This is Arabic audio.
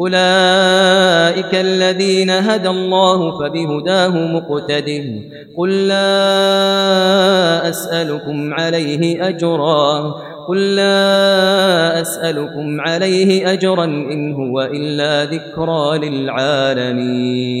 أولئك الذين هدى الله فبهداه مقتده قل لا أسألكم عليه أجرا قل لا أسألكم عليه أجرا إن هو إلا ذكرى للعالمين